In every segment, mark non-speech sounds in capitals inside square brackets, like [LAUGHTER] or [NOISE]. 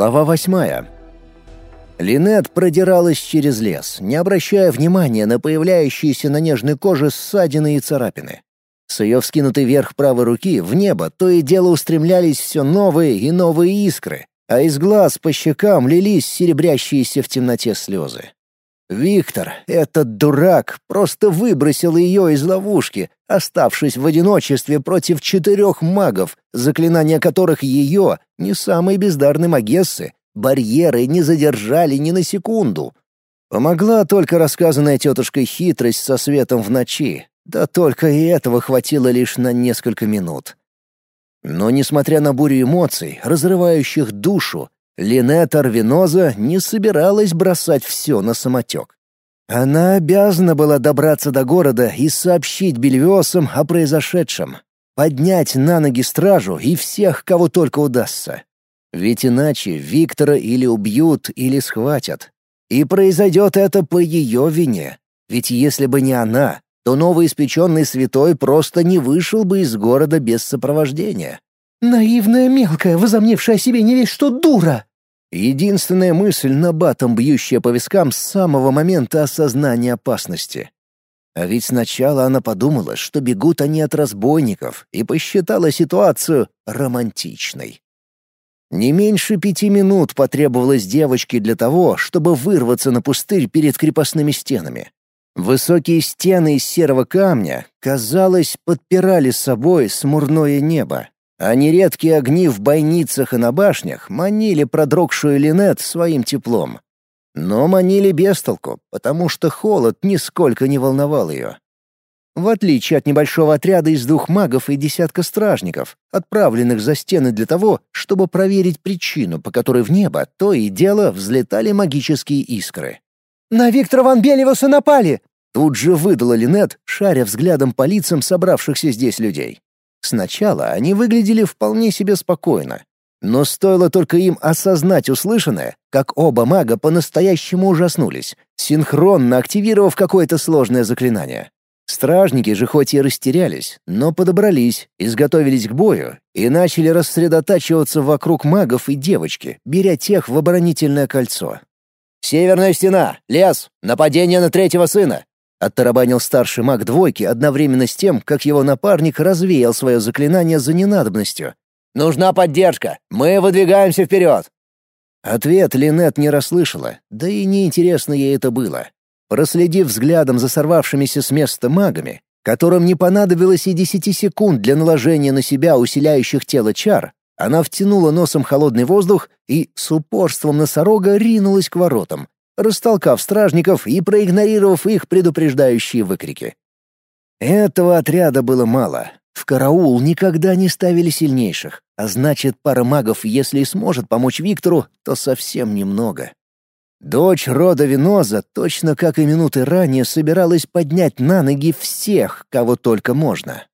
Глава восьмая. Линет продиралась через лес, не обращая внимания на появляющиеся на нежной коже ссадины и царапины. С ее вскинутой вверх правой руки в небо то и дело устремлялись все новые и новые искры, а из глаз по щекам лились серебрящиеся в темноте слезы. Виктор, этот дурак, просто выбросил ее из ловушки, оставшись в одиночестве против четырех магов, заклинания которых ее, не самой бездарной магессы, барьеры не задержали ни на секунду. Помогла только рассказанная тетушкой хитрость со светом в ночи, да только и этого хватило лишь на несколько минут. Но, несмотря на бурю эмоций, разрывающих душу, Линет Арвиноза не собиралась бросать все на самотек. Она обязана была добраться до города и сообщить Бельвиосам о произошедшем, поднять на ноги стражу и всех, кого только удастся. Ведь иначе Виктора или убьют, или схватят. И произойдет это по ее вине. Ведь если бы не она, то новоиспеченный святой просто не вышел бы из города без сопровождения. «Наивная мелкая, возомнившая себе не весь что дура!» Единственная мысль на батом, бьющая по вискам с самого момента осознания опасности. А ведь сначала она подумала, что бегут они от разбойников, и посчитала ситуацию романтичной. Не меньше пяти минут потребовалось девочке для того, чтобы вырваться на пустырь перед крепостными стенами. Высокие стены из серого камня, казалось, подпирали собой смурное небо, а нередкие огни в бойницах и на башнях манили продрогшую Линет своим теплом. Но манили без толку, потому что холод нисколько не волновал ее. В отличие от небольшого отряда из двух магов и десятка стражников, отправленных за стены для того, чтобы проверить причину, по которой в небо то и дело взлетали магические искры. «На Виктора Ван Белеваса напали!» Тут же выдала Линет, шаря взглядом по лицам собравшихся здесь людей. Сначала они выглядели вполне себе спокойно. Но стоило только им осознать услышанное, как оба мага по-настоящему ужаснулись, синхронно активировав какое-то сложное заклинание. Стражники же хоть и растерялись, но подобрались, изготовились к бою и начали рассредотачиваться вокруг магов и девочки, беря тех в оборонительное кольцо. «Северная стена! Лес! Нападение на третьего сына!» Оттарабанил старший маг двойки одновременно с тем, как его напарник развеял свое заклинание за ненадобностью. «Нужна поддержка! Мы выдвигаемся вперед!» Ответ Линет не расслышала, да и неинтересно ей это было. Проследив взглядом за сорвавшимися с места магами, которым не понадобилось и десяти секунд для наложения на себя усиляющих тело чар, она втянула носом холодный воздух и с упорством носорога ринулась к воротам, растолкав стражников и проигнорировав их предупреждающие выкрики. Этого отряда было мало. В караул никогда не ставили сильнейших, а значит, пара магов, если и сможет помочь Виктору, то совсем немного. Дочь рода Виноза, точно как и минуты ранее, собиралась поднять на ноги всех, кого только можно.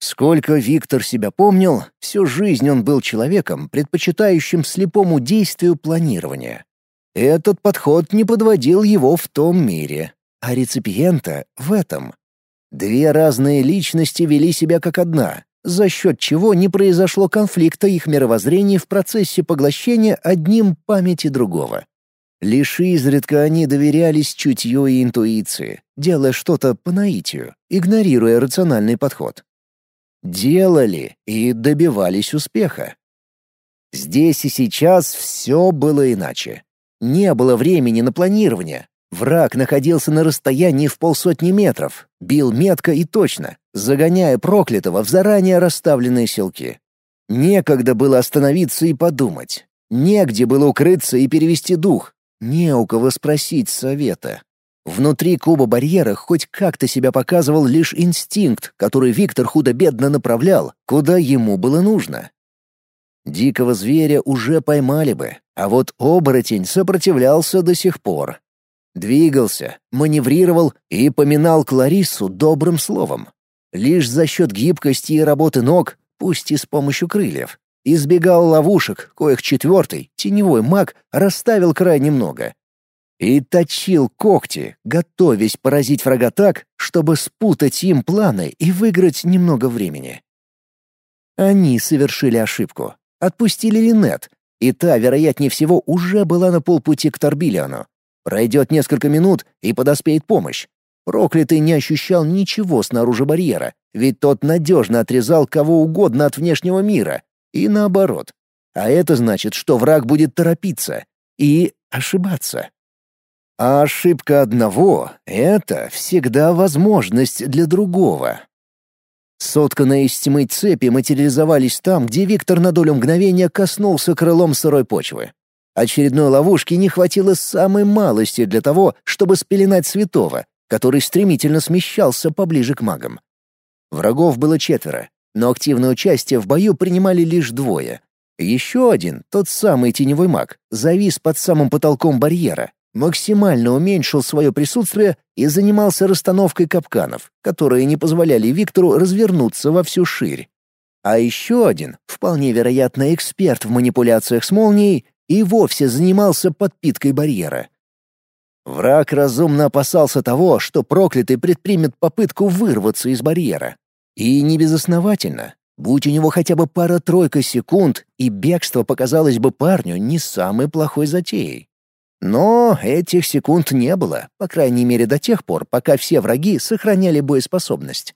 Сколько Виктор себя помнил, всю жизнь он был человеком, предпочитающим слепому действию планирования. Этот подход не подводил его в том мире, а реципиента — в этом. Две разные личности вели себя как одна, за счет чего не произошло конфликта их мировоззрений в процессе поглощения одним памяти другого. Лишь изредка они доверялись чутью и интуиции, делая что-то по наитию, игнорируя рациональный подход делали и добивались успеха. Здесь и сейчас все было иначе. Не было времени на планирование. Враг находился на расстоянии в полсотни метров, бил метко и точно, загоняя проклятого в заранее расставленные селки. Некогда было остановиться и подумать. Негде было укрыться и перевести дух. Не у кого спросить совета. Внутри куба барьера хоть как-то себя показывал лишь инстинкт, который Виктор худо-бедно направлял, куда ему было нужно. Дикого зверя уже поймали бы, а вот оборотень сопротивлялся до сих пор. Двигался, маневрировал и поминал Клариссу добрым словом. Лишь за счет гибкости и работы ног, пусть и с помощью крыльев, избегал ловушек, коих четвертый, теневой маг, расставил крайне много и точил когти, готовясь поразить врага так, чтобы спутать им планы и выиграть немного времени. Они совершили ошибку. Отпустили Линет, и та, вероятнее всего, уже была на полпути к Торбилиану. Пройдет несколько минут, и подоспеет помощь. Проклятый не ощущал ничего снаружи барьера, ведь тот надежно отрезал кого угодно от внешнего мира, и наоборот. А это значит, что враг будет торопиться и ошибаться. А ошибка одного — это всегда возможность для другого. Сотканные из тьмы цепи материализовались там, где Виктор на долю мгновения коснулся крылом сырой почвы. Очередной ловушки не хватило самой малости для того, чтобы спеленать святого, который стремительно смещался поближе к магам. Врагов было четверо, но активное участие в бою принимали лишь двое. Еще один, тот самый теневой маг, завис под самым потолком барьера, максимально уменьшил свое присутствие и занимался расстановкой капканов, которые не позволяли Виктору развернуться во всю ширь. А еще один, вполне вероятно эксперт в манипуляциях с молнией, и вовсе занимался подпиткой барьера. Враг разумно опасался того, что проклятый предпримет попытку вырваться из барьера. И не безосновательно. Будь у него хотя бы пара-тройка секунд, и бегство показалось бы парню не самой плохой затеей. Но этих секунд не было, по крайней мере до тех пор, пока все враги сохраняли боеспособность.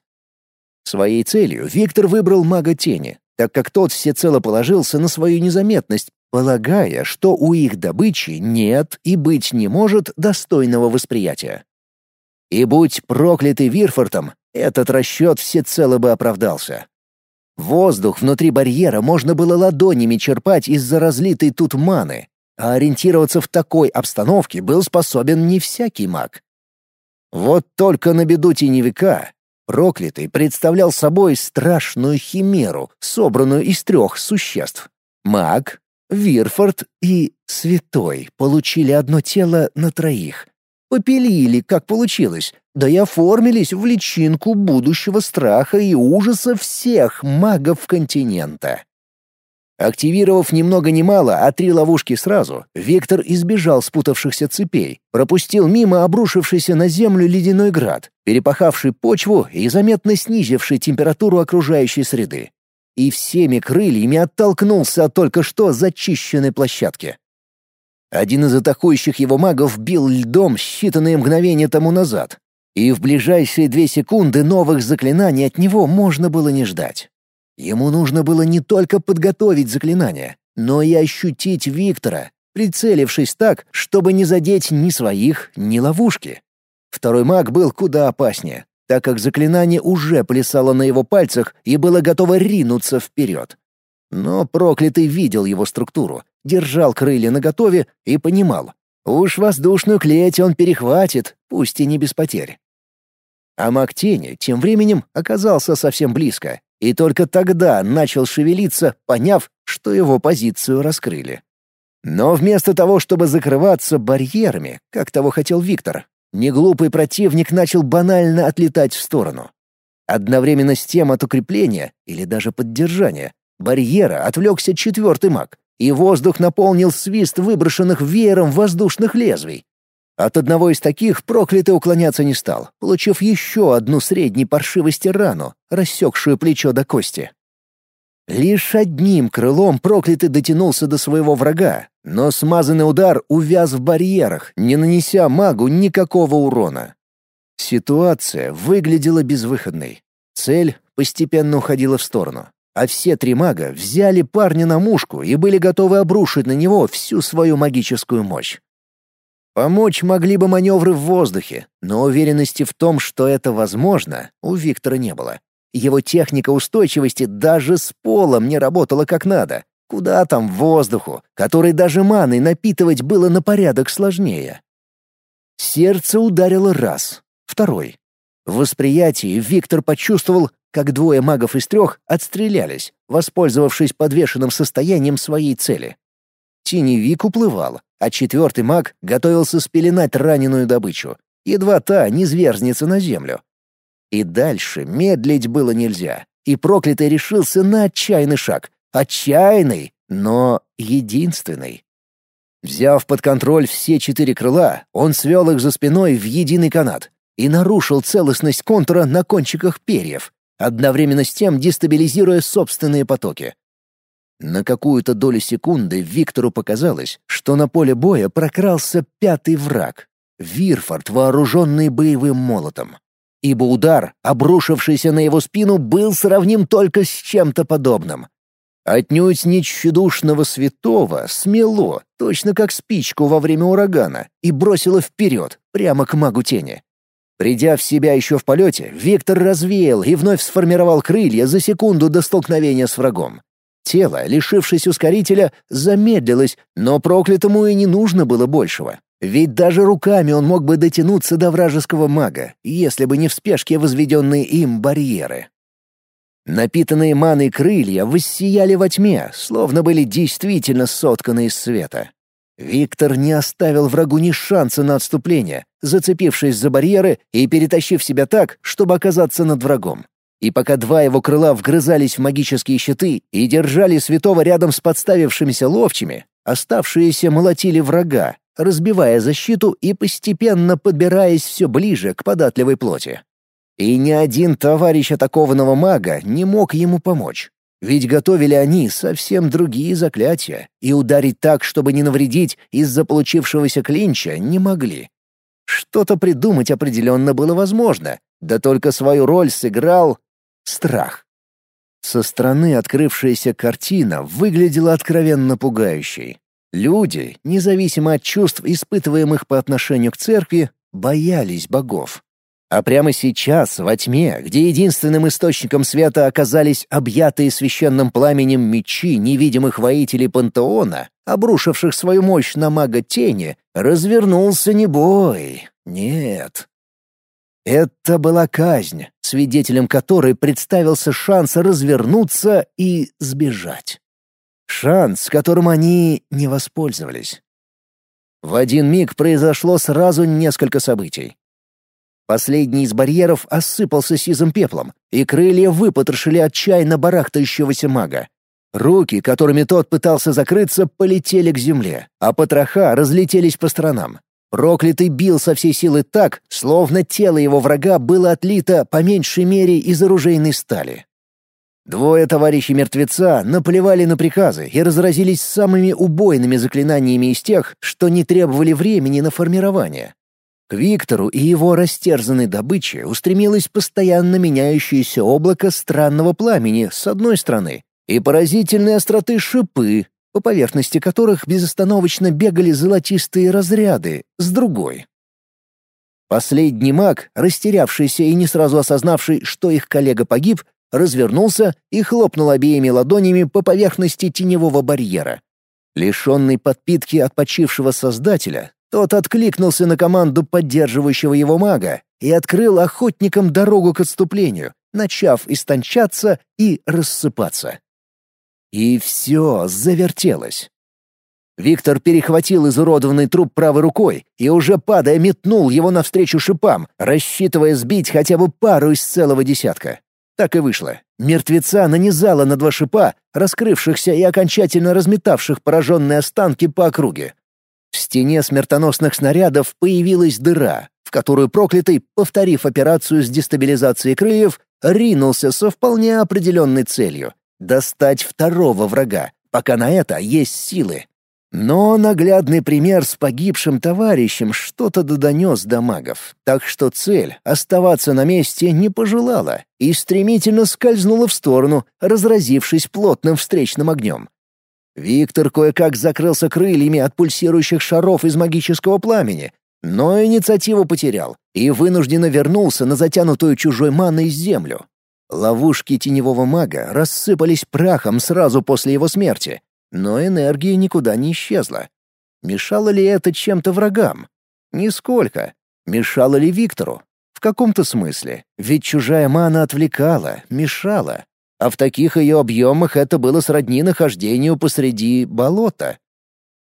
Своей целью Виктор выбрал мага тени, так как тот всецело положился на свою незаметность, полагая, что у их добычи нет и быть не может достойного восприятия. И будь проклятый Вирфортом, этот расчет всецело бы оправдался. Воздух внутри барьера можно было ладонями черпать из-за разлитой тут маны, а ориентироваться в такой обстановке был способен не всякий маг. Вот только на беду теневика проклятый представлял собой страшную химеру, собранную из трех существ. Маг, Вирфорд и Святой получили одно тело на троих. Попилили, как получилось, да и оформились в личинку будущего страха и ужаса всех магов континента. Активировав ни много ни мало, а три ловушки сразу, Виктор избежал спутавшихся цепей, пропустил мимо обрушившийся на землю ледяной град, перепахавший почву и заметно снизивший температуру окружающей среды. И всеми крыльями оттолкнулся от только что зачищенной площадки. Один из атакующих его магов бил льдом считанные мгновения тому назад, и в ближайшие две секунды новых заклинаний от него можно было не ждать. Ему нужно было не только подготовить заклинание, но и ощутить Виктора, прицелившись так, чтобы не задеть ни своих, ни ловушки. Второй маг был куда опаснее, так как заклинание уже плясало на его пальцах и было готово ринуться вперед. Но проклятый видел его структуру, держал крылья наготове и понимал, уж воздушную клеть он перехватит, пусть и не без потерь. А маг тени тем временем оказался совсем близко и только тогда начал шевелиться, поняв, что его позицию раскрыли. Но вместо того, чтобы закрываться барьерами, как того хотел Виктор, неглупый противник начал банально отлетать в сторону. Одновременно с тем от укрепления, или даже поддержания, барьера отвлекся четвертый маг, и воздух наполнил свист выброшенных веером воздушных лезвий. От одного из таких проклятый уклоняться не стал, получив еще одну средней паршивости рану, рассекшую плечо до кости. Лишь одним крылом проклятый дотянулся до своего врага, но смазанный удар увяз в барьерах, не нанеся магу никакого урона. Ситуация выглядела безвыходной. Цель постепенно уходила в сторону, а все три мага взяли парня на мушку и были готовы обрушить на него всю свою магическую мощь. Помочь могли бы маневры в воздухе, но уверенности в том, что это возможно, у Виктора не было. Его техника устойчивости даже с полом не работала как надо. Куда там воздуху, который даже маной напитывать было на порядок сложнее. Сердце ударило раз, второй. В восприятии Виктор почувствовал, как двое магов из трех отстрелялись, воспользовавшись подвешенным состоянием своей цели. Теневик уплывал, а четвертый маг готовился спеленать раненую добычу, едва та не зверзнется на землю. И дальше медлить было нельзя, и проклятый решился на отчаянный шаг. Отчаянный, но единственный. Взяв под контроль все четыре крыла, он свел их за спиной в единый канат и нарушил целостность контура на кончиках перьев, одновременно с тем дестабилизируя собственные потоки. На какую-то долю секунды Виктору показалось, что на поле боя прокрался пятый враг — Вирфорд, вооруженный боевым молотом. Ибо удар, обрушившийся на его спину, был сравним только с чем-то подобным. Отнюдь не тщедушного святого смело, точно как спичку во время урагана, и бросило вперед, прямо к магу тени. Придя в себя еще в полете, Виктор развеял и вновь сформировал крылья за секунду до столкновения с врагом. Тело, лишившись ускорителя, замедлилось, но проклятому и не нужно было большего. Ведь даже руками он мог бы дотянуться до вражеского мага, если бы не в спешке возведенные им барьеры. Напитанные маной крылья воссияли во тьме, словно были действительно сотканы из света. Виктор не оставил врагу ни шанса на отступление, зацепившись за барьеры и перетащив себя так, чтобы оказаться над врагом. И пока два его крыла вгрызались в магические щиты и держали святого рядом с подставившимися ловчими, оставшиеся молотили врага, разбивая защиту и постепенно подбираясь все ближе к податливой плоти. И ни один товарищ атакованного мага не мог ему помочь. Ведь готовили они совсем другие заклятия, и ударить так, чтобы не навредить из-за получившегося клинча, не могли. Что-то придумать определенно было возможно, да только свою роль сыграл страх. Со стороны открывшаяся картина выглядела откровенно пугающей. Люди, независимо от чувств, испытываемых по отношению к церкви, боялись богов. А прямо сейчас, во тьме, где единственным источником света оказались объятые священным пламенем мечи невидимых воителей пантеона, обрушивших свою мощь на мага тени, развернулся не бой. Нет. Это была казнь, свидетелем которой представился шанс развернуться и сбежать. Шанс, которым они не воспользовались. В один миг произошло сразу несколько событий. Последний из барьеров осыпался сизым пеплом, и крылья выпотрошили отчаянно барахтающегося мага. Руки, которыми тот пытался закрыться, полетели к земле, а потроха разлетелись по сторонам. Проклятый бил со всей силы так, словно тело его врага было отлито по меньшей мере из оружейной стали. Двое товарищей мертвеца наплевали на приказы и разразились самыми убойными заклинаниями из тех, что не требовали времени на формирование. К Виктору и его растерзанной добыче устремилось постоянно меняющееся облако странного пламени с одной стороны и поразительной остроты шипы, по поверхности которых безостановочно бегали золотистые разряды, с другой. Последний маг, растерявшийся и не сразу осознавший, что их коллега погиб, развернулся и хлопнул обеими ладонями по поверхности теневого барьера. Лишенный подпитки от почившего создателя, тот откликнулся на команду поддерживающего его мага и открыл охотникам дорогу к отступлению, начав истончаться и рассыпаться. И все завертелось. Виктор перехватил изуродованный труп правой рукой и, уже падая, метнул его навстречу шипам, рассчитывая сбить хотя бы пару из целого десятка. Так и вышло. Мертвеца нанизала на два шипа, раскрывшихся и окончательно разметавших пораженные останки по округе. В стене смертоносных снарядов появилась дыра, в которую проклятый, повторив операцию с дестабилизацией крыльев, ринулся со вполне определенной целью — достать второго врага, пока на это есть силы. Но наглядный пример с погибшим товарищем что-то донес до магов, так что цель оставаться на месте не пожелала и стремительно скользнула в сторону, разразившись плотным встречным огнем. Виктор кое-как закрылся крыльями от пульсирующих шаров из магического пламени, но инициативу потерял и вынужденно вернулся на затянутую чужой маной землю. Ловушки теневого мага рассыпались прахом сразу после его смерти, но энергия никуда не исчезла. Мешало ли это чем-то врагам? Нисколько. Мешало ли Виктору? В каком-то смысле. Ведь чужая мана отвлекала, мешала а в таких ее объемах это было сродни нахождению посреди болота.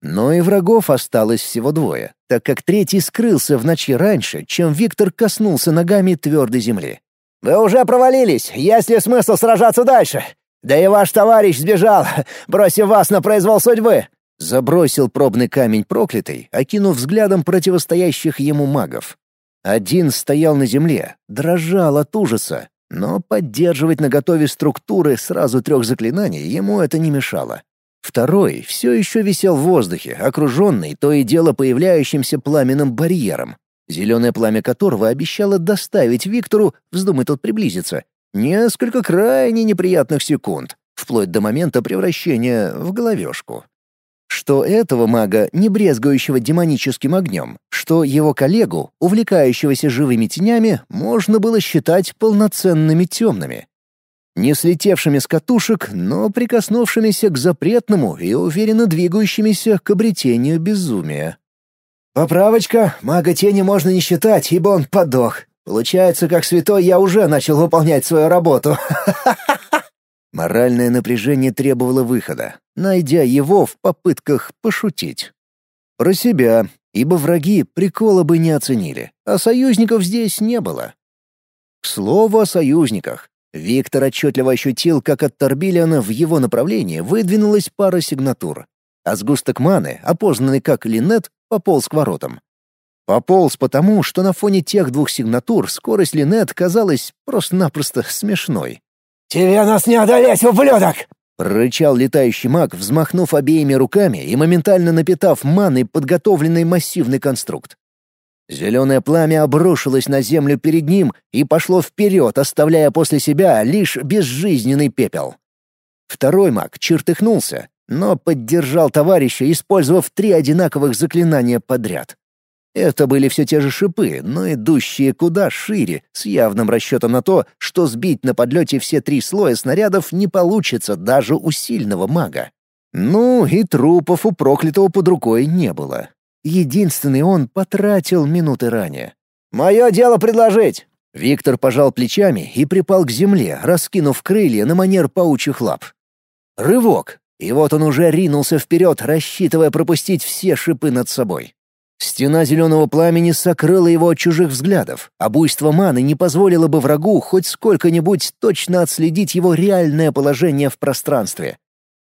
Но и врагов осталось всего двое, так как третий скрылся в ночи раньше, чем Виктор коснулся ногами твердой земли. «Вы уже провалились, есть ли смысл сражаться дальше? Да и ваш товарищ сбежал, [LAUGHS] бросив вас на произвол судьбы!» Забросил пробный камень проклятый, окинув взглядом противостоящих ему магов. Один стоял на земле, дрожал от ужаса, Но поддерживать наготове структуры сразу трех заклинаний ему это не мешало. Второй все еще висел в воздухе, окруженный то и дело появляющимся пламенным барьером, зеленое пламя которого обещало доставить Виктору, вздумай тот приблизиться, несколько крайне неприятных секунд, вплоть до момента превращения в головешку. Что этого мага, не брезгающего демоническим огнем, что его коллегу, увлекающегося живыми тенями, можно было считать полноценными темными не слетевшими с катушек, но прикоснувшимися к запретному и уверенно двигающимися к обретению безумия. «Поправочка, мага тени можно не считать, ибо он подох. Получается, как святой я уже начал выполнять свою работу. [LAUGHS] Моральное напряжение требовало выхода, найдя его в попытках пошутить. Про себя, ибо враги прикола бы не оценили, а союзников здесь не было. К слову о союзниках. Виктор отчетливо ощутил, как от Торбилиана в его направлении выдвинулась пара сигнатур, а сгусток маны, опознанный как Линет, пополз к воротам. Пополз потому, что на фоне тех двух сигнатур скорость Линет казалась просто-напросто смешной. «Тебе нас не одолеть, ублюдок!» — прорычал летающий маг, взмахнув обеими руками и моментально напитав маной подготовленный массивный конструкт. Зеленое пламя обрушилось на землю перед ним и пошло вперед, оставляя после себя лишь безжизненный пепел. Второй маг чертыхнулся, но поддержал товарища, использовав три одинаковых заклинания подряд. Это были все те же шипы, но идущие куда шире, с явным расчетом на то, что сбить на подлете все три слоя снарядов не получится даже у сильного мага. Ну и трупов у проклятого под рукой не было. Единственный он потратил минуты ранее. «Мое дело предложить!» Виктор пожал плечами и припал к земле, раскинув крылья на манер паучьих лап. Рывок, и вот он уже ринулся вперед, рассчитывая пропустить все шипы над собой. Стена зеленого пламени сокрыла его от чужих взглядов, а буйство маны не позволило бы врагу хоть сколько-нибудь точно отследить его реальное положение в пространстве.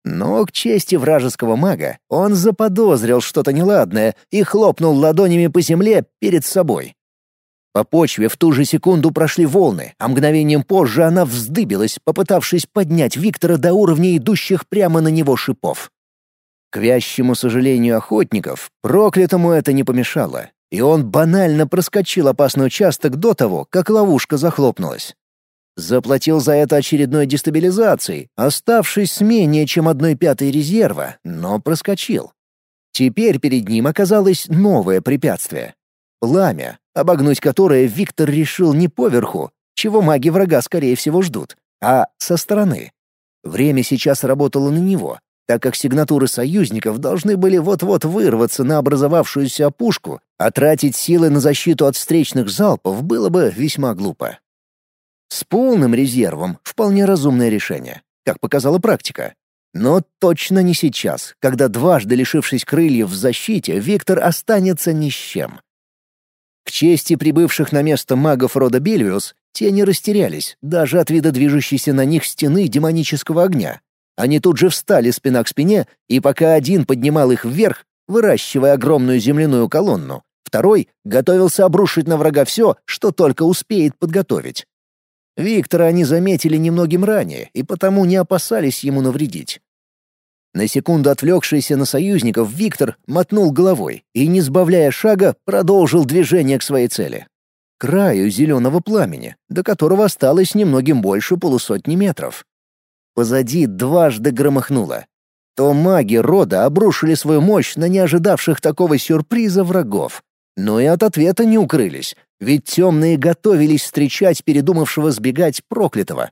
Но к чести вражеского мага он заподозрил что-то неладное и хлопнул ладонями по земле перед собой. По почве в ту же секунду прошли волны, а мгновением позже она вздыбилась, попытавшись поднять Виктора до уровня идущих прямо на него шипов. К вящему сожалению охотников, проклятому это не помешало, и он банально проскочил опасный участок до того, как ловушка захлопнулась. Заплатил за это очередной дестабилизацией, оставшись с менее чем одной пятой резерва, но проскочил. Теперь перед ним оказалось новое препятствие. Пламя, обогнуть которое Виктор решил не поверху, чего маги врага скорее всего ждут, а со стороны. Время сейчас работало на него, так как сигнатуры союзников должны были вот-вот вырваться на образовавшуюся опушку, а тратить силы на защиту от встречных залпов было бы весьма глупо. С полным резервом вполне разумное решение, как показала практика. Но точно не сейчас, когда дважды лишившись крыльев в защите, Виктор останется ни с чем. К чести прибывших на место магов рода Бельвиус, те не растерялись, даже от вида движущейся на них стены демонического огня. Они тут же встали спина к спине, и пока один поднимал их вверх, выращивая огромную земляную колонну, второй готовился обрушить на врага все, что только успеет подготовить. Виктора они заметили немногим ранее и потому не опасались ему навредить. На секунду отвлекшийся на союзников Виктор мотнул головой и, не сбавляя шага, продолжил движение к своей цели. Краю зеленого пламени, до которого осталось немногим больше полусотни метров. Позади дважды громыхнуло. То маги рода обрушили свою мощь на неожидавших такого сюрприза врагов. Но и от ответа не укрылись, ведь темные готовились встречать передумавшего сбегать проклятого.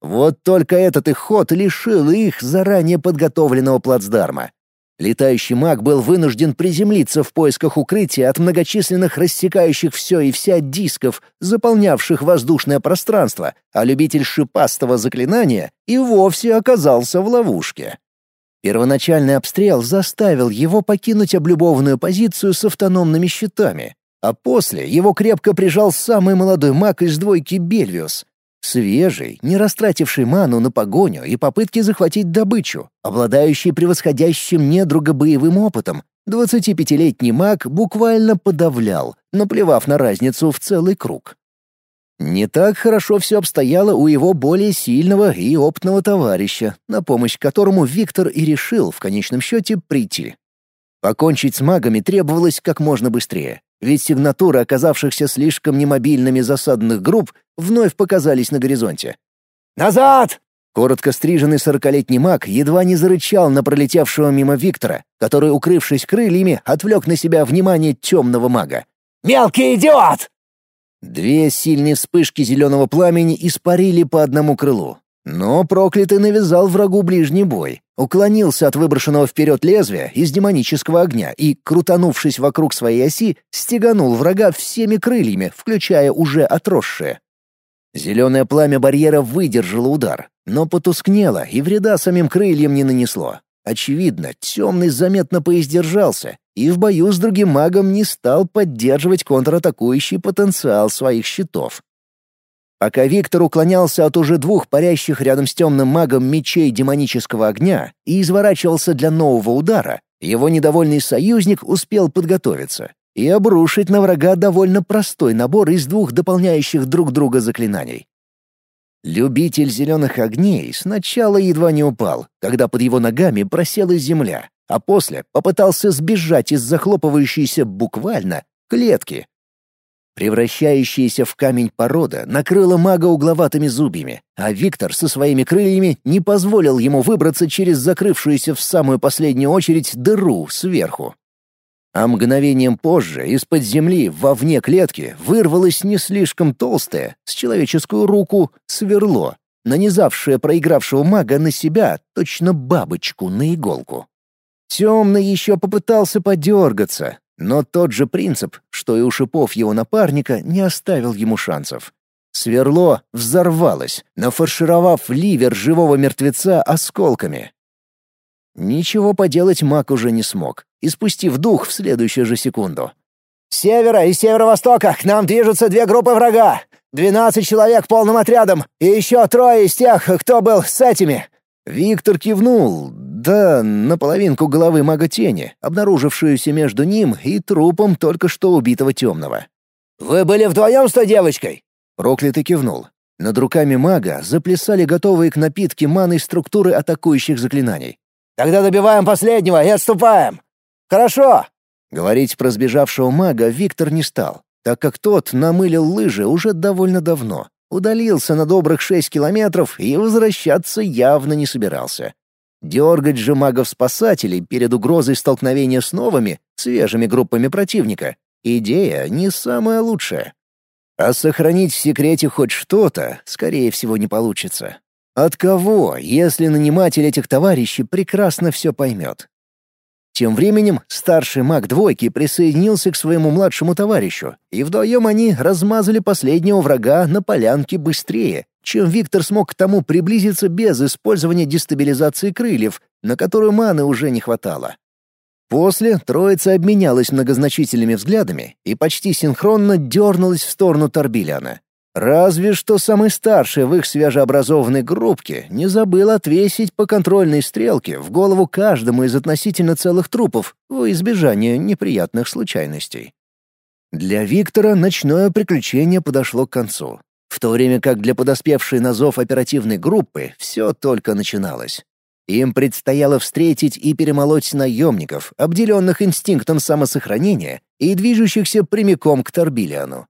Вот только этот их ход лишил их заранее подготовленного плацдарма. Летающий маг был вынужден приземлиться в поисках укрытия от многочисленных рассекающих все и вся дисков, заполнявших воздушное пространство, а любитель шипастого заклинания и вовсе оказался в ловушке. Первоначальный обстрел заставил его покинуть облюбованную позицию с автономными щитами, а после его крепко прижал самый молодой маг из двойки Бельвиус. Свежий, не растративший ману на погоню и попытки захватить добычу, обладающий превосходящим недруга боевым опытом, 25-летний маг буквально подавлял, наплевав на разницу в целый круг. Не так хорошо все обстояло у его более сильного и опытного товарища, на помощь которому Виктор и решил в конечном счете прийти. Покончить с магами требовалось как можно быстрее, ведь сигнатуры оказавшихся слишком немобильными засадных групп вновь показались на горизонте. «Назад!» Коротко стриженный сорокалетний маг едва не зарычал на пролетевшего мимо Виктора, который, укрывшись крыльями, отвлек на себя внимание темного мага. «Мелкий идиот!» Две сильные вспышки зеленого пламени испарили по одному крылу. Но проклятый навязал врагу ближний бой, уклонился от выброшенного вперед лезвия из демонического огня и, крутанувшись вокруг своей оси, стеганул врага всеми крыльями, включая уже отросшие. Зеленое пламя барьера выдержало удар, но потускнело и вреда самим крыльям не нанесло. Очевидно, темный заметно поиздержался и в бою с другим магом не стал поддерживать контратакующий потенциал своих щитов. Пока Виктор уклонялся от уже двух парящих рядом с темным магом мечей демонического огня и изворачивался для нового удара, его недовольный союзник успел подготовиться и обрушить на врага довольно простой набор из двух дополняющих друг друга заклинаний. Любитель зеленых огней сначала едва не упал, когда под его ногами просела земля, а после попытался сбежать из захлопывающейся буквально клетки. Превращающаяся в камень порода накрыла мага угловатыми зубьями, а Виктор со своими крыльями не позволил ему выбраться через закрывшуюся в самую последнюю очередь дыру сверху. А мгновением позже из-под земли вовне клетки вырвалось не слишком толстое, с человеческую руку, сверло, нанизавшее проигравшего мага на себя точно бабочку на иголку. Темный еще попытался подергаться, но тот же принцип, что и у шипов его напарника, не оставил ему шансов. Сверло взорвалось, нафаршировав ливер живого мертвеца осколками. Ничего поделать маг уже не смог, испустив дух в следующую же секунду. «С севера и северо-востока к нам движутся две группы врага. Двенадцать человек полным отрядом, и еще трое из тех, кто был с этими». Виктор кивнул, да, наполовинку головы мага тени, обнаружившуюся между ним и трупом только что убитого темного. «Вы были вдвоем с той девочкой?» Проклятый кивнул. Над руками мага заплясали готовые к напитке маны структуры атакующих заклинаний. Тогда добиваем последнего и отступаем. Хорошо. Говорить про сбежавшего мага Виктор не стал, так как тот намылил лыжи уже довольно давно, удалился на добрых шесть километров и возвращаться явно не собирался. Дергать же магов-спасателей перед угрозой столкновения с новыми, свежими группами противника — идея не самая лучшая. А сохранить в секрете хоть что-то, скорее всего, не получится. От кого, если наниматель этих товарищей прекрасно все поймет? Тем временем старший маг двойки присоединился к своему младшему товарищу, и вдвоем они размазали последнего врага на полянке быстрее, чем Виктор смог к тому приблизиться без использования дестабилизации крыльев, на которую маны уже не хватало. После троица обменялась многозначительными взглядами и почти синхронно дернулась в сторону Торбиляна. Разве что самый старший в их свежеобразованной группке не забыл отвесить по контрольной стрелке в голову каждому из относительно целых трупов во избежание неприятных случайностей. Для Виктора ночное приключение подошло к концу, в то время как для подоспевшей на зов оперативной группы все только начиналось. Им предстояло встретить и перемолоть наемников, обделенных инстинктом самосохранения и движущихся прямиком к Торбилиану.